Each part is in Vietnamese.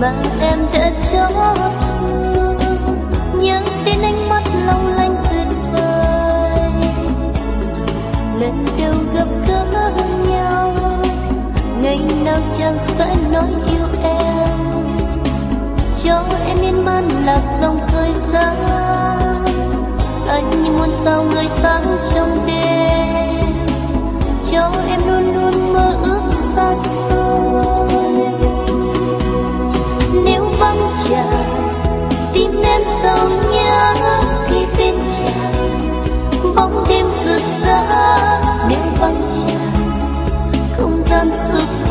mà em đã cho. Nhớ đến ánh mắt long lanh tuyệt vời. Lần đầu gặp gỡ nhau, ngày nào chàng sẽ nói yêu em. Cho em yên man lạc dòng thời gian. Anh muốn sao người sáng trong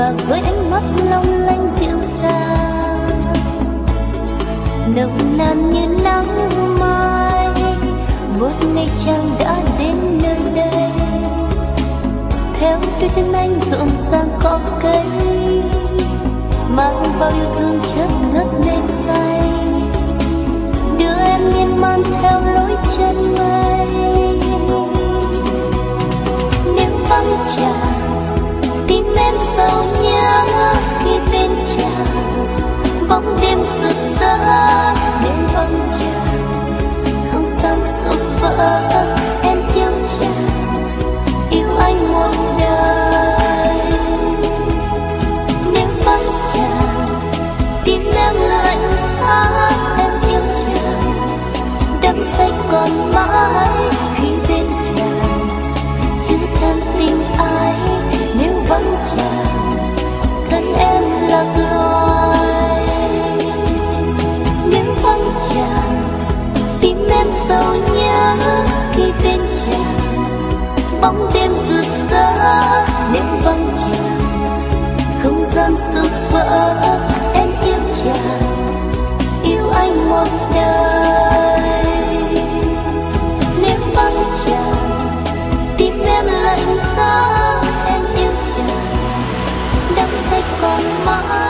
và với ánh mắt long lanh dịu dàng. Nồng nàn như nắng mai, một ngày chàng đã đến nơi đây. Theo đôi chân anh rộn ràng có cây, mang bao yêu thương chất ngất mê say. Đưa em miên man theo lối nên sầu nhớ khi bên chàng. Bóng đêm rực rỡ. bóng đêm rực rỡ nếp vắng chàng không gian sụp vỡ, em yêu chàng, yêu anh một đời. Nếp vắng chàng tim em lạnh giá em yêu chàng. Đắm say còn mãi